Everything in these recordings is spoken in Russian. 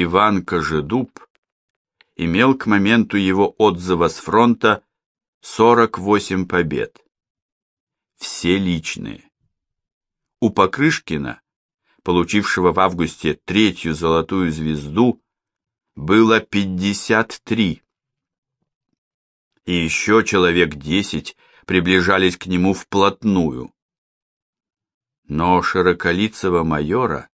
Иван Кожедуб имел к моменту его отзыва с фронта 48 побед. Все личные. У Покрышкина, получившего в августе третью золотую звезду, было 53. И еще человек 10 приближались к нему вплотную. Но широколицего майора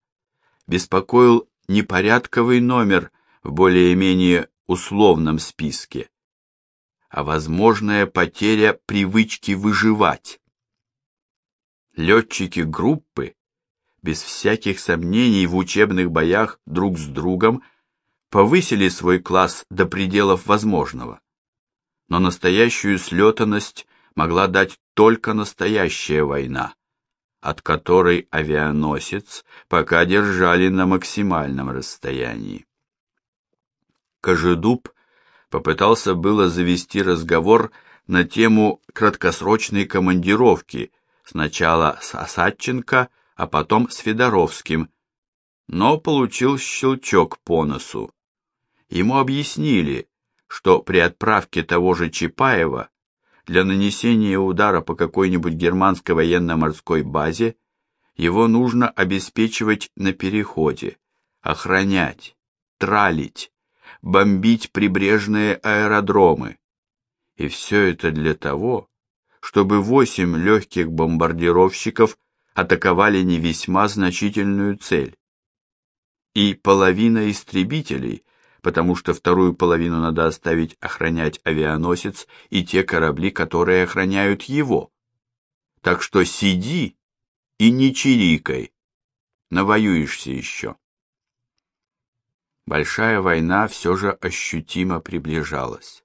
беспокоил непорядковый номер в более-менее условном списке, а возможная потеря привычки выживать. Летчики группы, без всяких сомнений в учебных боях друг с другом, повысили свой класс до пределов возможного. Но настоящую слетанность могла дать только настоящая война, от которой авианосец пока держали на максимальном расстоянии. Кожедуб попытался было завести разговор на тему краткосрочной командировки, сначала с Осадченко, а потом с Федоровским, но получил щелчок по носу. Ему объяснили, что при отправке того же Чапаева для нанесения удара по какой-нибудь германской военно-морской базе его нужно обеспечивать на переходе, охранять, тралить, бомбить прибрежные аэродромы. И все это для того, чтобы восемь легких бомбардировщиков атаковали не весьма значительную цель. И половина истребителей, потому что вторую половину надо оставить охранять авианосец и те корабли, которые охраняют его. Так что сиди и не чирикай, навоюешься еще. Большая война все же ощутимо приближалась.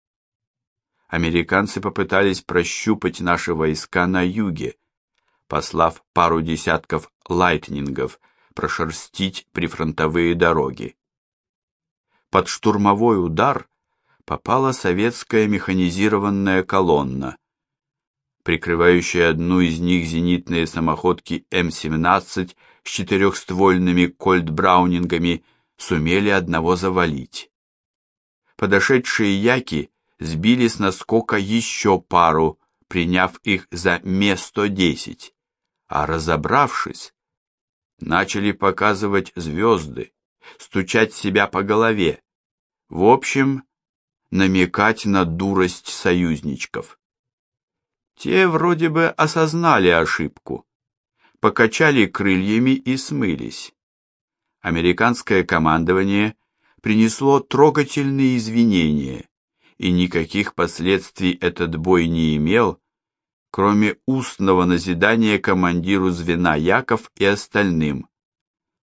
Американцы попытались прощупать наши войска на юге, послав пару десятков лайтнингов прошерстить прифронтовые дороги. Под штурмовой удар попала советская механизированная колонна, прикрывающая одну из них зенитные самоходки М-17 с четырехствольными кольт-браунингами сумели одного завалить. Подошедшие яки сбили с наскока еще пару, приняв их за Ме-110, а разобравшись, начали показывать звезды, стучать себя по голове, в общем, намекать на дурость союзничков. Те вроде бы осознали ошибку, покачали крыльями и смылись американское командование принесло трогательные извинения, и никаких последствий этот бой не имел, кроме устного назидания командиру звена Яков и остальным.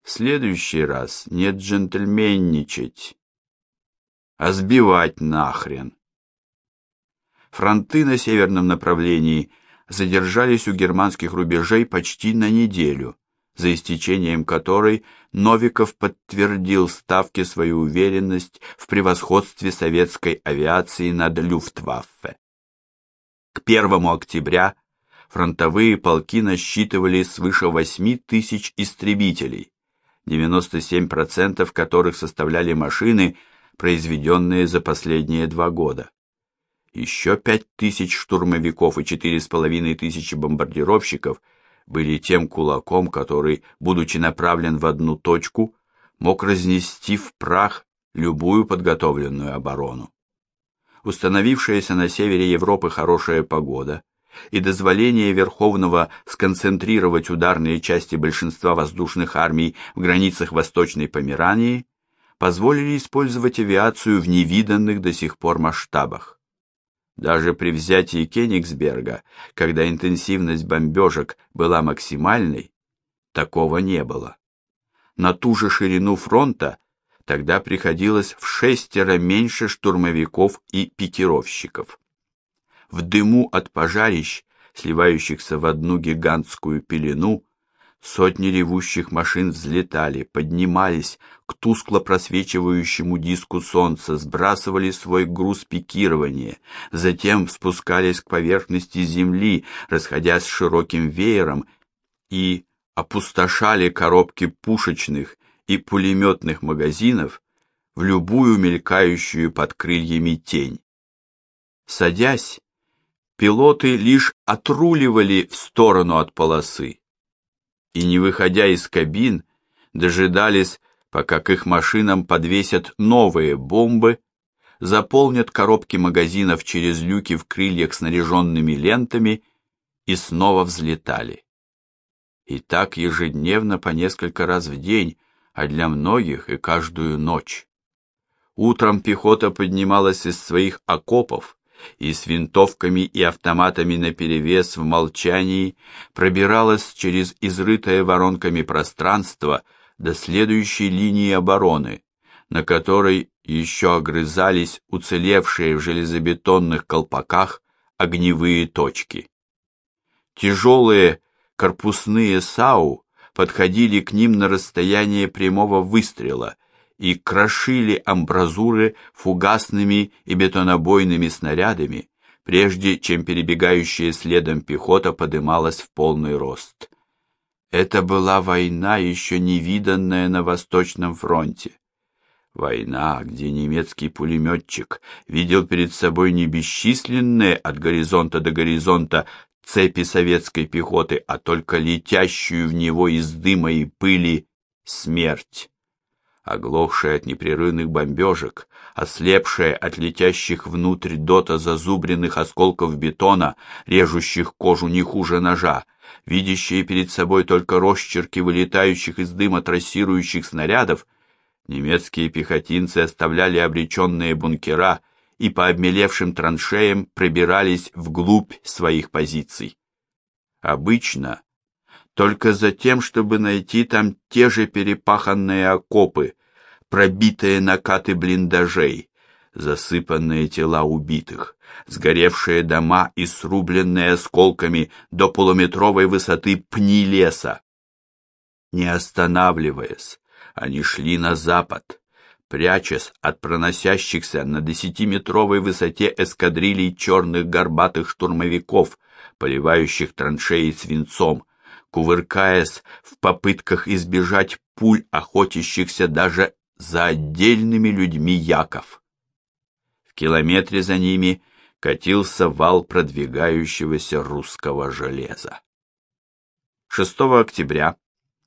Следующий раз не джентльменничать, а сбивать нахрен. Фронты на северном направлении задержались у германских рубежей почти на неделю за истечением которой Новиков подтвердил ставки свою уверенность в превосходстве советской авиации над Люфтваффе. К 1 октября фронтовые полки насчитывали свыше 8 тысяч истребителей, 97% которых составляли машины, произведенные за последние два года. Еще 5 тысяч штурмовиков и 4,5 тысячи бомбардировщиков – были тем кулаком, который, будучи направлен в одну точку, мог разнести в прах любую подготовленную оборону. Установившаяся на севере Европы хорошая погода и дозволение Верховного сконцентрировать ударные части большинства воздушных армий в границах Восточной Померании позволили использовать авиацию в невиданных до сих пор масштабах. Даже при взятии Кенигсберга, когда интенсивность бомбежек была максимальной, такого не было. На ту же ширину фронта тогда приходилось в шестеро меньше штурмовиков и пикировщиков. В дыму от пожарищ, сливающихся в одну гигантскую пелену, Сотни ревущих машин взлетали, поднимались к тускло просвечивающему диску солнца, сбрасывали свой груз пикирования, затем спускались к поверхности земли, расходясь широким веером, и опустошали коробки пушечных и пулеметных магазинов, в любую мелькающую под крыльями тень. Садясь, пилоты лишь отруливали в сторону от полосы и, не выходя из кабин, дожидались, пока к их машинам подвесят новые бомбы, заполнят коробки магазинов через люки в крыльях снаряженными лентами и снова взлетали. И так ежедневно по несколько раз в день, а для многих и каждую ночь. Утром пехота поднималась из своих окопов и с винтовками и автоматами наперевес в молчании пробиралась через изрытое воронками пространство до следующей линии обороны, на которой еще огрызались уцелевшие в железобетонных колпаках огневые точки. Тяжелые корпусные САУ подходили к ним на расстояние прямого выстрела и крошили амбразуры фугасными и бетонобойными снарядами, прежде чем перебегающая следом пехота подымалась в полный рост. Это была война, еще не виданная на Восточном фронте. Война, где немецкий пулеметчик видел перед собой не бесчисленные от горизонта до горизонта цепи советской пехоты, а только летящую в него из дыма и пыли смерть. Оглохшая от непрерывных бомбежек, ослепшая от летящих внутрь дота зазубренных осколков бетона, режущих кожу не хуже ножа, видящая перед собой только росчерки вылетающих из дыма трассирующих снарядов, немецкие пехотинцы оставляли обреченные бункера и по обмелевшим траншеям пробирались вглубь своих позиций. Обычно только за тем, чтобы найти там те же перепаханные окопы, пробитые накаты блиндажей, засыпанные тела убитых, сгоревшие дома и срубленные осколками до полуметровой высоты пни леса. Не останавливаясь, они шли на запад, прячась от проносящихся на десятиметровой высоте эскадрилей черных горбатых штурмовиков, поливающих траншеи свинцом, кувыркаясь в попытках избежать пуль охотящихся даже за отдельными людьми яков. В километре за ними катился вал продвигающегося русского железа. 6 октября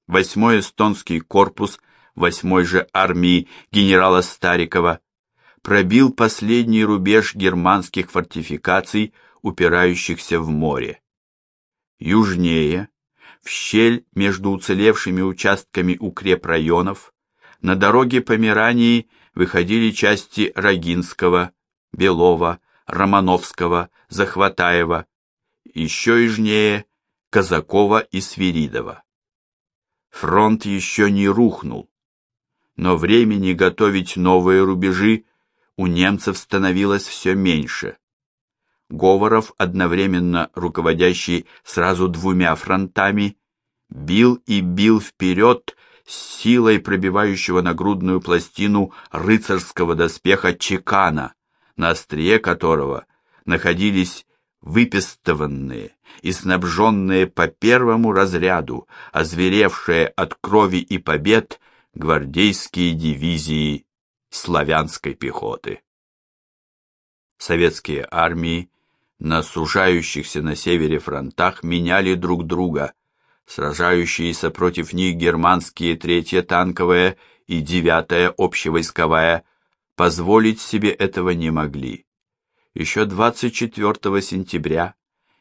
8 эстонский корпус восьмой же армии генерала Старикова, пробил последний рубеж германских фортификаций, упирающихся в море. Южнее, в щель между уцелевшими участками укрепрайонов, на дороге Померании выходили части Рогинского, Белова, Романовского, Захватаева, еще южнее Казакова и Свиридова. Фронт еще не рухнул, но времени готовить новые рубежи у немцев становилось все меньше. Говоров, одновременно руководящий сразу двумя фронтами, бил и бил вперед с силой пробивающего нагрудную пластину рыцарского доспеха чекана, на острие которого находились выпестованные и снабженные по первому разряду, озверевшие от крови и побед гвардейские дивизии славянской пехоты. Советские армии на сужающихся на севере фронтах меняли друг друга, сражающиеся против них германские третья танковая и девятая общевойсковая позволить себе этого не могли. Еще 24 сентября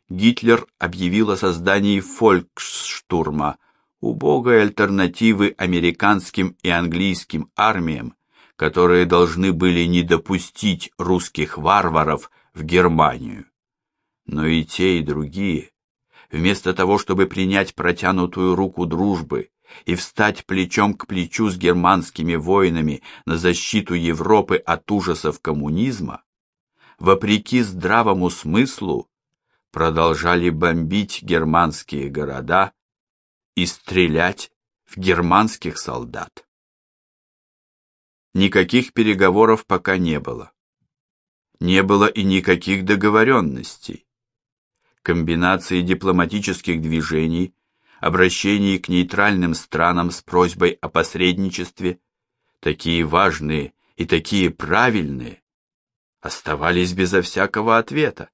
Гитлер объявил о создании фольксштурма, убогой альтернативы американским и английским армиям, которые должны были не допустить русских варваров в Германию. Но и те, и другие, вместо того, чтобы принять протянутую руку дружбы и встать плечом к плечу с германскими воинами на защиту Европы от ужасов коммунизма, вопреки здравому смыслу, продолжали бомбить германские города и стрелять в германских солдат. Никаких переговоров пока не было. Не было и никаких договоренностей. Комбинации дипломатических движений, обращений к нейтральным странам с просьбой о посредничестве, такие важные и такие правильные, оставались безо всякого ответа.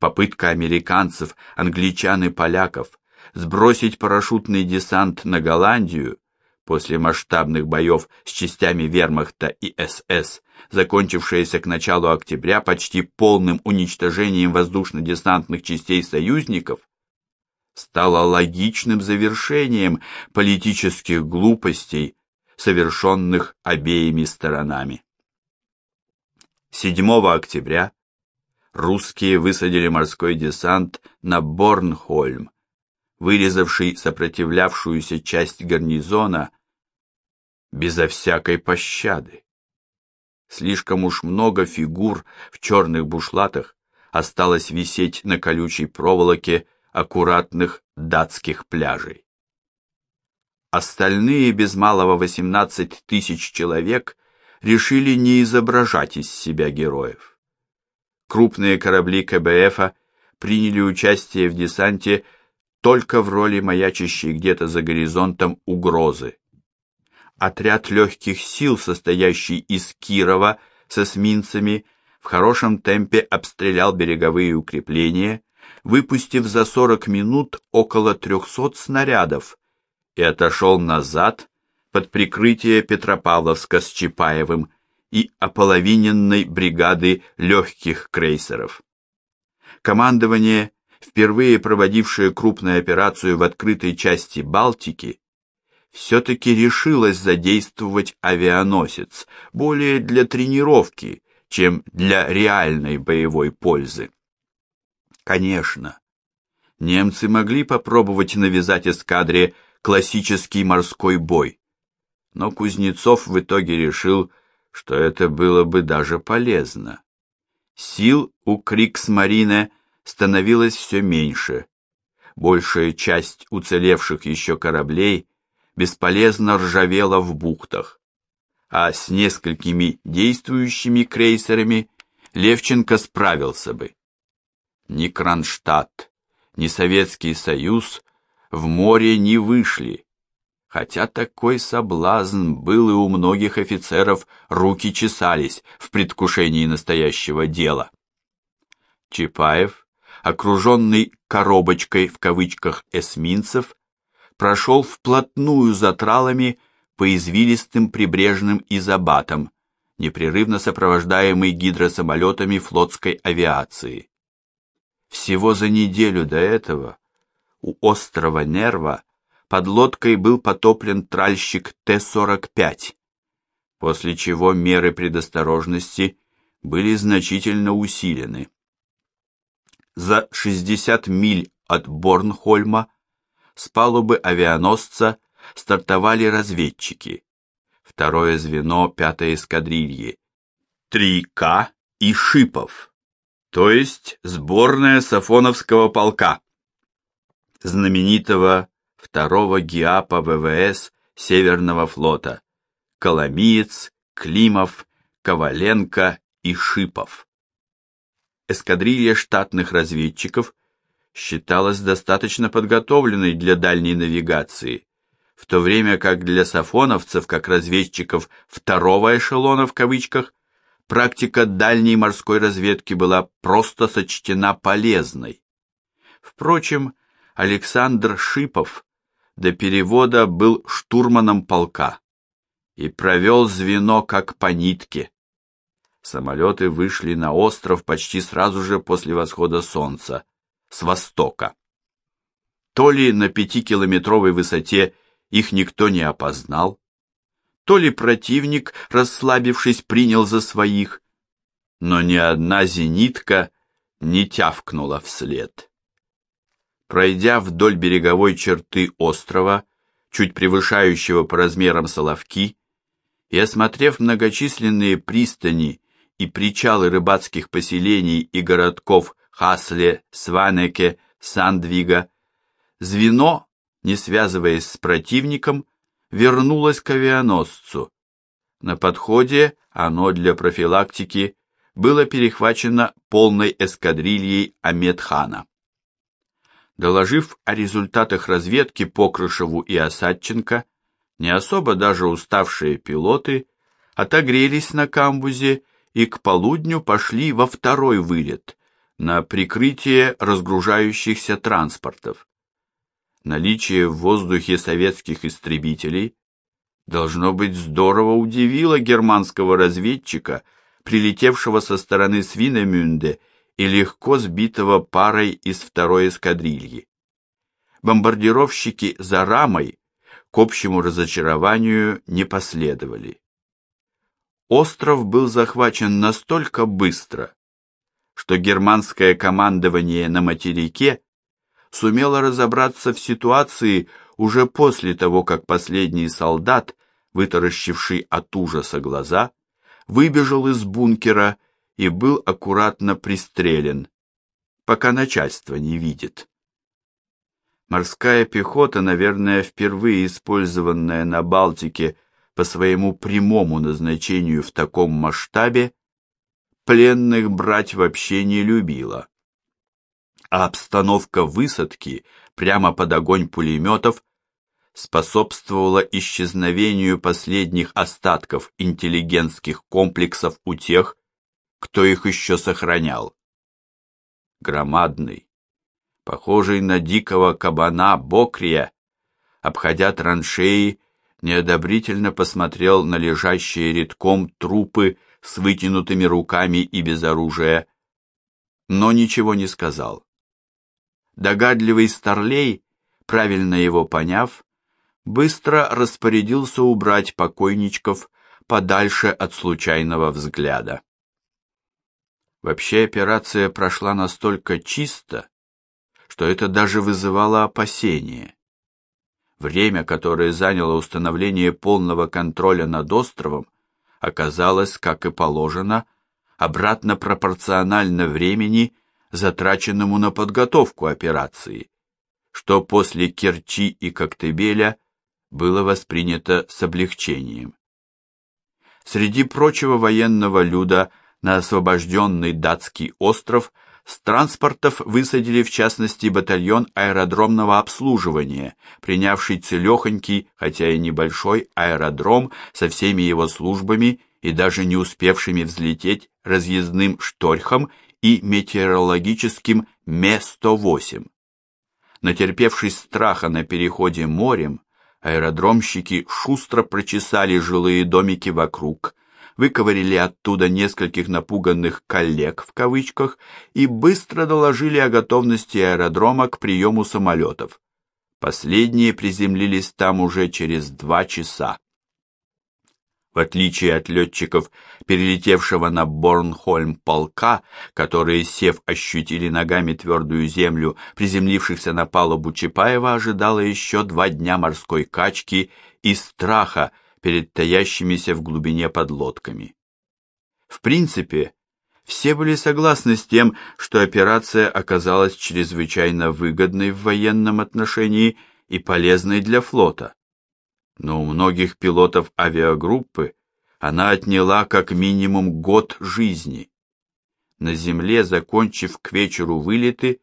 Попытка американцев, англичан и поляков сбросить парашютный десант на Голландию после масштабных боев с частями вермахта и СС, закончившаяся к началу октября почти полным уничтожением воздушно-десантных частей союзников, стала логичным завершением политических глупостей, совершенных обеими сторонами. 7 октября русские высадили морской десант на Борнхольм, вырезавший сопротивлявшуюся часть гарнизона безо всякой пощады. Слишком уж много фигур в черных бушлатах осталось висеть на колючей проволоке аккуратных датских пляжей. Остальные без малого 18 тысяч человек решили не изображать из себя героев. Крупные корабли КБФа приняли участие в десанте только в роли маячащей где-то за горизонтом угрозы. Отряд легких сил, состоящий из Кирова с эсминцами, в хорошем темпе обстрелял береговые укрепления, выпустив за 40 минут около 300 снарядов, и отошел назад под прикрытие Петропавловска с Чапаевым и ополовиненной бригады легких крейсеров. Командование, впервые проводившее крупную операцию в открытой части Балтики, все-таки решилось задействовать авианосец, более для тренировки, чем для реальной боевой пользы. Конечно, немцы могли попробовать навязать эскадре классический морской бой. Но Кузнецов в итоге решил, что это было бы даже полезно. Сил у Криксмарине становилось все меньше. Большая часть уцелевших еще кораблей бесполезно ржавела в бухтах, а с несколькими действующими крейсерами Левченко справился бы. Ни Кронштадт, ни Советский Союз в море не вышли, хотя такой соблазн был и у многих офицеров руки чесались в предвкушении настоящего дела. Чапаев, окруженный «коробочкой» в кавычках эсминцев, прошел вплотную за тралами по извилистым прибрежным изобатам, непрерывно сопровождаемый гидросамолетами флотской авиации. Всего за неделю до этого у острова Нерва под лодкой был потоплен тральщик Т-45, после чего меры предосторожности были значительно усилены. За 60 миль от Борнхольма с палубы авианосца стартовали разведчики. Второе звено пятой эскадрильи, 3К и Шипов, то есть сборная Сафоновского полка знаменитого второго ГИАПа ВВС Северного флота Коломиец, Климов, Коваленко и Шипов. Эскадрилья штатных разведчиков считалась достаточно подготовленной для дальней навигации, в то время как для сафоновцев, как разведчиков второго эшелона в кавычках, практика дальней морской разведки была просто сочтена полезной. Впрочем, Александр Шипов до перевода был штурманом полка и провел звено как по нитке. Самолеты вышли на остров почти сразу же после восхода солнца, с востока. То ли на пятикилометровой высоте их никто не опознал, то ли противник, расслабившись, принял за своих, но ни одна зенитка не тявкнула вслед. Пройдя вдоль береговой черты острова, чуть превышающего по размерам Соловки, и осмотрев многочисленные пристани и причалы рыбацких поселений и городков Хасле, Сванеке, Сандвига, звено, не связываясь с противником, вернулось к авианосцу. На подходе оно для профилактики было перехвачено полной эскадрильей Амедхана. Доложив о результатах разведки Покрышеву и Осадченко, не особо даже уставшие пилоты отогрелись на камбузе и к полудню пошли во второй вылет на прикрытие разгружающихся транспортов. Наличие в воздухе советских истребителей должно быть здорово удивило германского разведчика, прилетевшего со стороны Свинемюнде и легко сбитого парой из второй эскадрильи. Бомбардировщики за рамой к общему разочарованию не последовали. Остров был захвачен настолько быстро, что германское командование на материке сумело разобраться в ситуации уже после того, как последний солдат, вытаращивший от ужаса глаза, выбежал из бункера и был аккуратно пристрелен, пока начальство не видит. Морская пехота, наверное, впервые использованная на Балтике по своему прямому назначению в таком масштабе, пленных брать вообще не любила. А обстановка высадки прямо под огонь пулеметов способствовала исчезновению последних остатков интеллигентских комплексов у тех, кто их еще сохранял. Громадный, похожий на дикого кабана Бокрия, обходя траншеи, неодобрительно посмотрел на лежащие редком трупы с вытянутыми руками и без оружия, но ничего не сказал. Догадливый Старлей, правильно его поняв, быстро распорядился убрать покойничков подальше от случайного взгляда. Вообще операция прошла настолько чисто, что это даже вызывало опасения. Время, которое заняло установление полного контроля над островом, оказалось, как и положено, обратно пропорционально времени, затраченному на подготовку операции, что после Керчи и Коктебеля было воспринято с облегчением. Среди прочего военного люда на освобожденный датский остров – с транспортов высадили в частности батальон аэродромного обслуживания, принявший целехонький, хотя и небольшой аэродром со всеми его службами и даже не успевшими взлететь разъездным шторхом и метеорологическим Ме-108. Натерпевшись страха на переходе морем, аэродромщики шустро прочесали жилые домики вокруг, выковырили оттуда нескольких напуганных «коллег» в кавычках и быстро доложили о готовности аэродрома к приему самолетов. Последние приземлились там уже через два часа. В отличие от летчиков, перелетевшего на Борнхольм полка, которые, сев, ощутили ногами твердую землю, приземлившихся на палубу Чапаева, ожидало еще два дня морской качки и страха, перед таящимися в глубине подлодками. В принципе, все были согласны с тем, что операция оказалась чрезвычайно выгодной в военном отношении и полезной для флота. Но у многих пилотов авиагруппы она отняла как минимум год жизни. На земле, закончив к вечеру вылеты,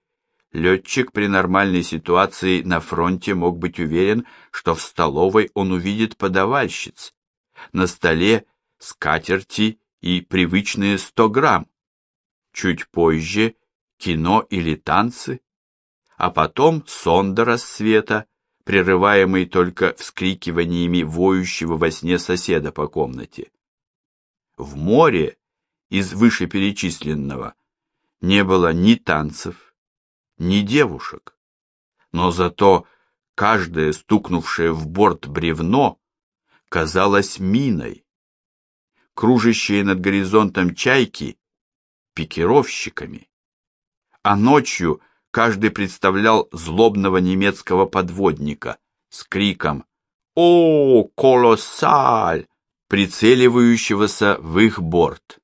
Летчик при нормальной ситуации на фронте мог быть уверен, что в столовой он увидит подавальщиц. На столе скатерти и привычные 100 грамм. Чуть позже кино или танцы, а потом сон до рассвета, прерываемый только вскрикиваниями воющего во сне соседа по комнате. В море из вышеперечисленного не было ни танцев, ни девушек. Но зато каждое стукнувшее в борт бревно казалось миной. Кружащие над горизонтом чайки — пикировщиками. А ночью каждый представлял злобного немецкого подводника с криком «О, колоссаль!», прицеливающегося в их борт.